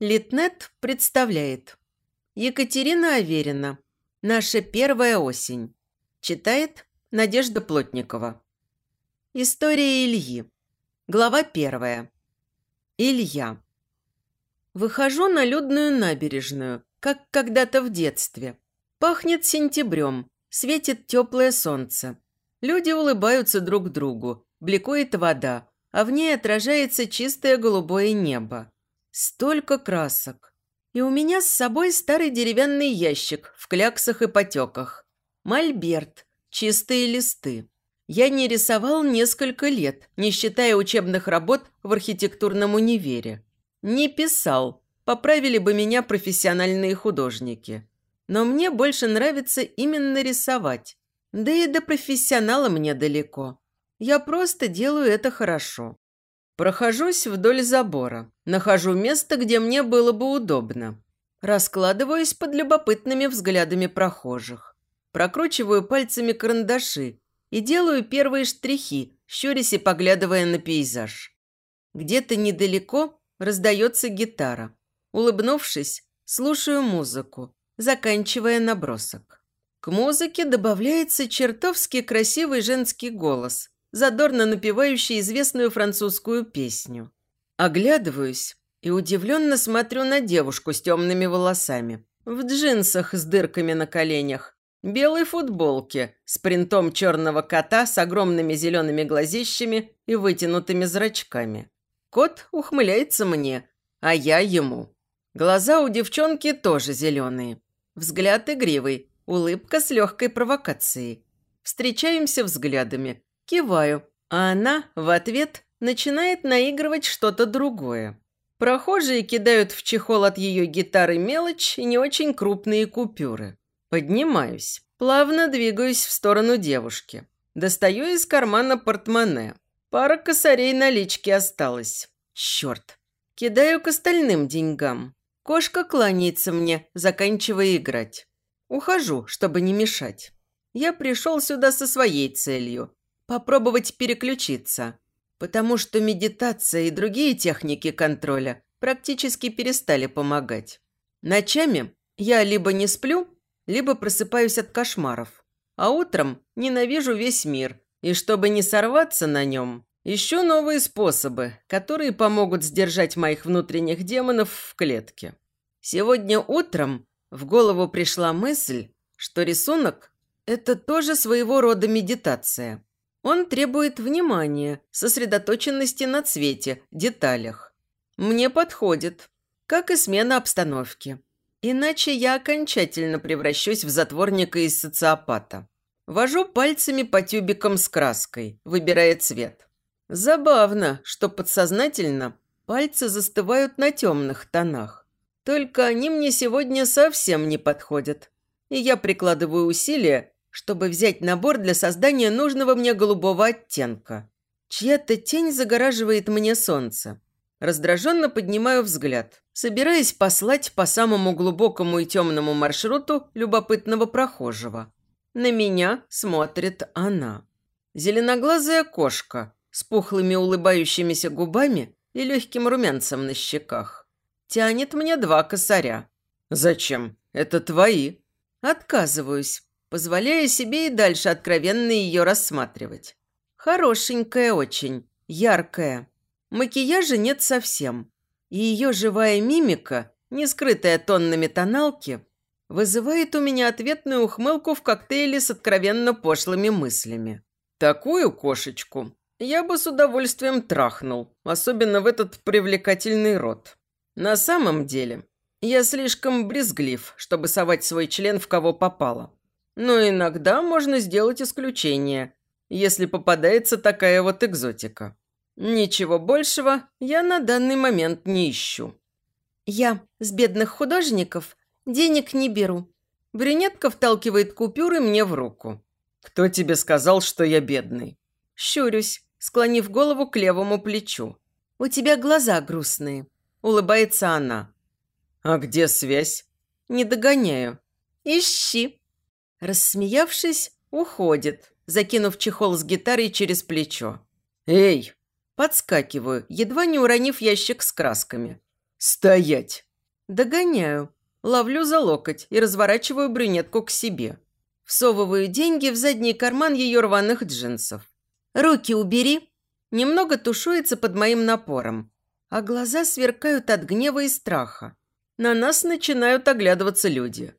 Литнет представляет. Екатерина Аверина. «Наша первая осень» Читает Надежда Плотникова. История Ильи. Глава первая. Илья. Выхожу на людную набережную, как когда-то в детстве. Пахнет сентябрем, светит теплое солнце. Люди улыбаются друг другу, бликует вода, а в ней отражается чистое голубое небо. Столько красок. И у меня с собой старый деревянный ящик в кляксах и потеках. Мольберт, чистые листы. Я не рисовал несколько лет, не считая учебных работ в архитектурном универе. Не писал, поправили бы меня профессиональные художники. Но мне больше нравится именно рисовать. Да и до профессионала мне далеко. Я просто делаю это хорошо. Прохожусь вдоль забора. Нахожу место, где мне было бы удобно. Раскладываюсь под любопытными взглядами прохожих. Прокручиваю пальцами карандаши и делаю первые штрихи, щурясь и поглядывая на пейзаж. Где-то недалеко раздается гитара. Улыбнувшись, слушаю музыку, заканчивая набросок. К музыке добавляется чертовски красивый женский голос, задорно напевающий известную французскую песню. Оглядываюсь и удивленно смотрю на девушку с темными волосами, в джинсах с дырками на коленях, белой футболке с принтом черного кота с огромными зелеными глазищами и вытянутыми зрачками. Кот ухмыляется мне, а я ему. Глаза у девчонки тоже зеленые. Взгляд игривый, улыбка с легкой провокацией. Встречаемся взглядами, Киваю, а она в ответ начинает наигрывать что-то другое. Прохожие кидают в чехол от ее гитары мелочь и не очень крупные купюры. Поднимаюсь, плавно двигаюсь в сторону девушки. Достаю из кармана портмоне. Пара косарей налички осталось. Черт. Кидаю к остальным деньгам. Кошка кланяется мне, заканчивая играть. Ухожу, чтобы не мешать. Я пришел сюда со своей целью попробовать переключиться, потому что медитация и другие техники контроля практически перестали помогать. Ночами я либо не сплю, либо просыпаюсь от кошмаров, а утром ненавижу весь мир, и чтобы не сорваться на нем, ищу новые способы, которые помогут сдержать моих внутренних демонов в клетке. Сегодня утром в голову пришла мысль, что рисунок – это тоже своего рода медитация. Он требует внимания, сосредоточенности на цвете, деталях. Мне подходит, как и смена обстановки. Иначе я окончательно превращусь в затворника из социопата. Вожу пальцами по тюбикам с краской, выбирая цвет. Забавно, что подсознательно пальцы застывают на темных тонах. Только они мне сегодня совсем не подходят. И я прикладываю усилия, чтобы взять набор для создания нужного мне голубого оттенка. Чья-то тень загораживает мне солнце. Раздраженно поднимаю взгляд, собираясь послать по самому глубокому и темному маршруту любопытного прохожего. На меня смотрит она. Зеленоглазая кошка с пухлыми улыбающимися губами и легким румянцем на щеках. Тянет мне два косаря. «Зачем? Это твои». Отказываюсь, позволяя себе и дальше откровенно ее рассматривать. Хорошенькая очень, яркая. Макияжа нет совсем. И ее живая мимика, не скрытая тоннами тоналки, вызывает у меня ответную ухмылку в коктейле с откровенно пошлыми мыслями. Такую кошечку я бы с удовольствием трахнул, особенно в этот привлекательный рот. На самом деле, я слишком брезглив, чтобы совать свой член в кого попало. Но иногда можно сделать исключение, если попадается такая вот экзотика. Ничего большего я на данный момент не ищу. Я с бедных художников денег не беру. Брюнетка вталкивает купюры мне в руку. «Кто тебе сказал, что я бедный?» Щурюсь, склонив голову к левому плечу. «У тебя глаза грустные», – улыбается она. «А где связь?» «Не догоняю». «Ищи», Рассмеявшись, уходит, закинув чехол с гитарой через плечо. «Эй!» Подскакиваю, едва не уронив ящик с красками. «Стоять!» Догоняю. Ловлю за локоть и разворачиваю брюнетку к себе. Всовываю деньги в задний карман ее рваных джинсов. «Руки убери!» Немного тушуется под моим напором, а глаза сверкают от гнева и страха. На нас начинают оглядываться люди.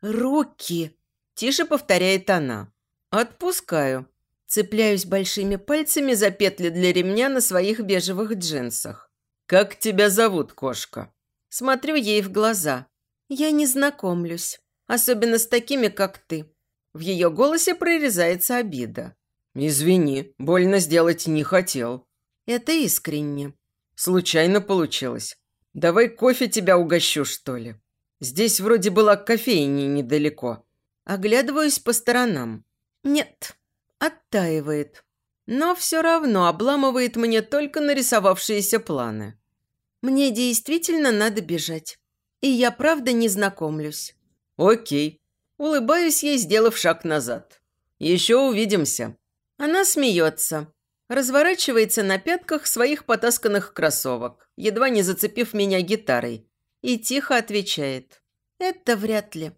«Руки!» – тише повторяет она. Отпускаю. Цепляюсь большими пальцами за петли для ремня на своих бежевых джинсах. «Как тебя зовут, кошка?» Смотрю ей в глаза. Я не знакомлюсь. Особенно с такими, как ты. В ее голосе прорезается обида. «Извини, больно сделать не хотел». Это искренне. «Случайно получилось. Давай кофе тебя угощу, что ли? Здесь вроде была кофейня недалеко». Оглядываюсь по сторонам. Нет, оттаивает. Но все равно обламывает мне только нарисовавшиеся планы. Мне действительно надо бежать. И я правда не знакомлюсь. Окей. Улыбаюсь ей, сделав шаг назад. Еще увидимся. Она смеется. Разворачивается на пятках своих потасканных кроссовок, едва не зацепив меня гитарой. И тихо отвечает. Это вряд ли.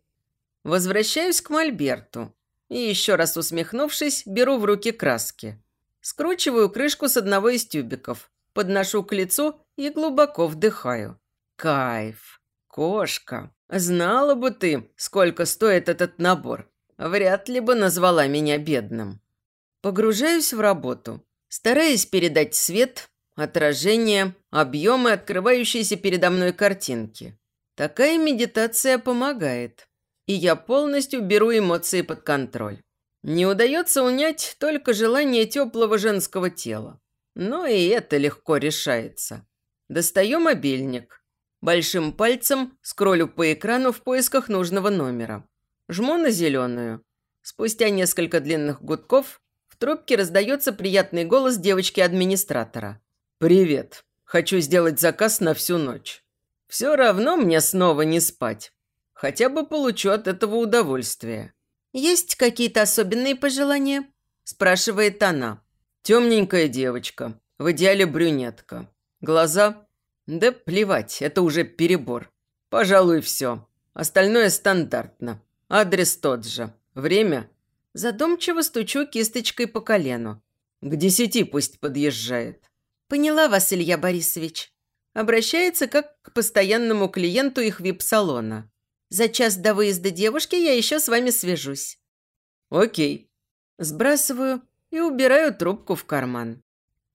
Возвращаюсь к Мольберту. И еще раз усмехнувшись, беру в руки краски. Скручиваю крышку с одного из тюбиков, подношу к лицу и глубоко вдыхаю. Кайф. Кошка. Знала бы ты, сколько стоит этот набор. Вряд ли бы назвала меня бедным. Погружаюсь в работу, стараясь передать свет, отражение, объемы открывающиеся передо мной картинки. Такая медитация помогает, и я полностью беру эмоции под контроль. Не удается унять только желание теплого женского тела. Но и это легко решается. Достаю мобильник. Большим пальцем скроллю по экрану в поисках нужного номера. Жму на зеленую. Спустя несколько длинных гудков в трубке раздается приятный голос девочки-администратора. «Привет. Хочу сделать заказ на всю ночь. Все равно мне снова не спать. Хотя бы получу от этого удовольствие». «Есть какие-то особенные пожелания?» – спрашивает она. Темненькая девочка, в идеале брюнетка. Глаза? Да плевать, это уже перебор. Пожалуй, все. Остальное стандартно. Адрес тот же. Время? Задумчиво стучу кисточкой по колену. К десяти пусть подъезжает. Поняла вас, Илья Борисович. Обращается как к постоянному клиенту их вип-салона. За час до выезда девушки я еще с вами свяжусь. Окей. Сбрасываю и убираю трубку в карман.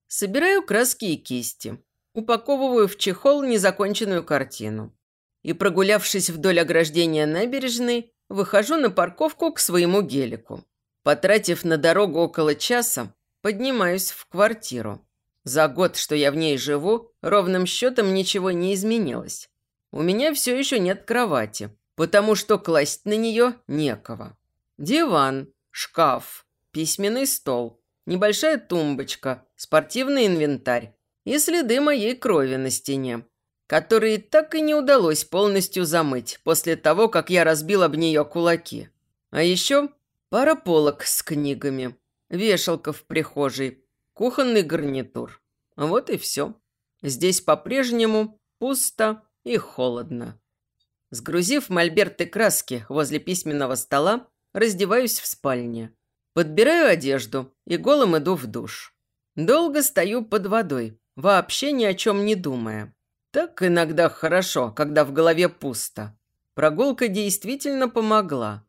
Собираю краски и кисти. Упаковываю в чехол незаконченную картину. И, прогулявшись вдоль ограждения набережной, выхожу на парковку к своему гелику. Потратив на дорогу около часа, поднимаюсь в квартиру. За год, что я в ней живу, ровным счетом ничего не изменилось. У меня все еще нет кровати, потому что класть на нее некого. Диван, шкаф, письменный стол, небольшая тумбочка, спортивный инвентарь и следы моей крови на стене, которые так и не удалось полностью замыть после того, как я разбил об нее кулаки. А еще пара полок с книгами, вешалка в прихожей, кухонный гарнитур. Вот и все. Здесь по-прежнему пусто и холодно. Сгрузив мольберты краски возле письменного стола, раздеваюсь в спальне. Подбираю одежду и голым иду в душ. Долго стою под водой, вообще ни о чем не думая. Так иногда хорошо, когда в голове пусто. Прогулка действительно помогла.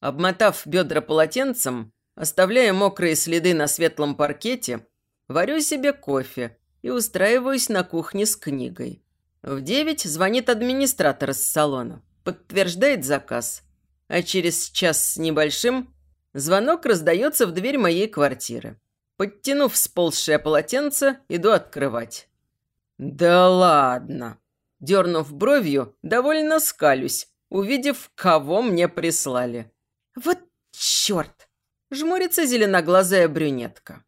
Обмотав бедра полотенцем, оставляя мокрые следы на светлом паркете, варю себе кофе и устраиваюсь на кухне с книгой. В девять звонит администратор из салона, подтверждает заказ, а через час с небольшим Звонок раздается в дверь моей квартиры. Подтянув сползшее полотенце, иду открывать. «Да ладно!» Дернув бровью, довольно скалюсь, увидев, кого мне прислали. «Вот черт!» Жмурится зеленоглазая брюнетка.